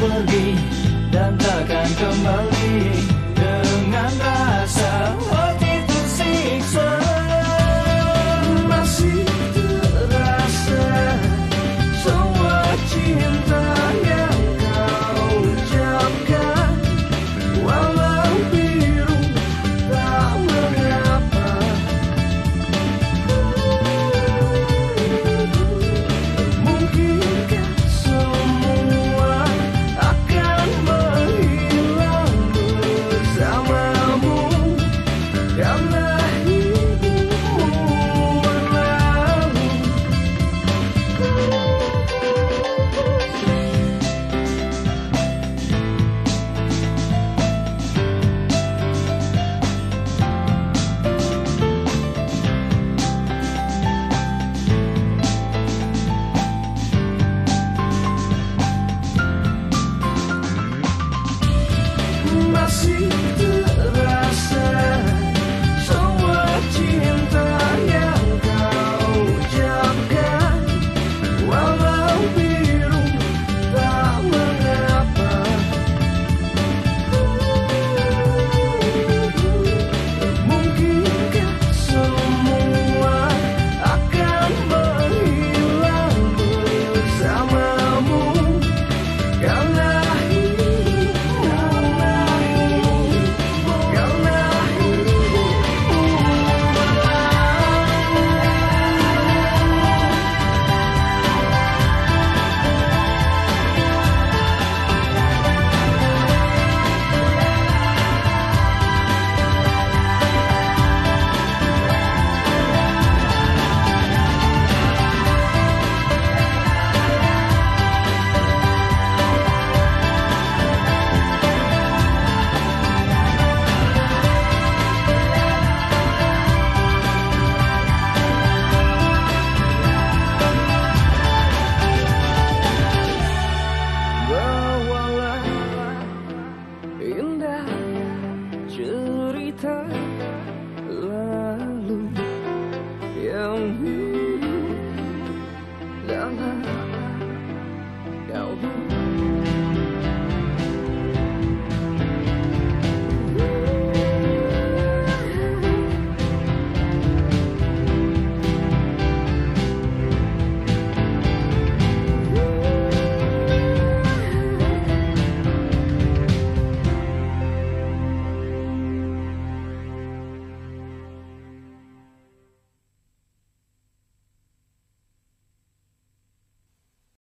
pergi dan takkan kembali. 是 thought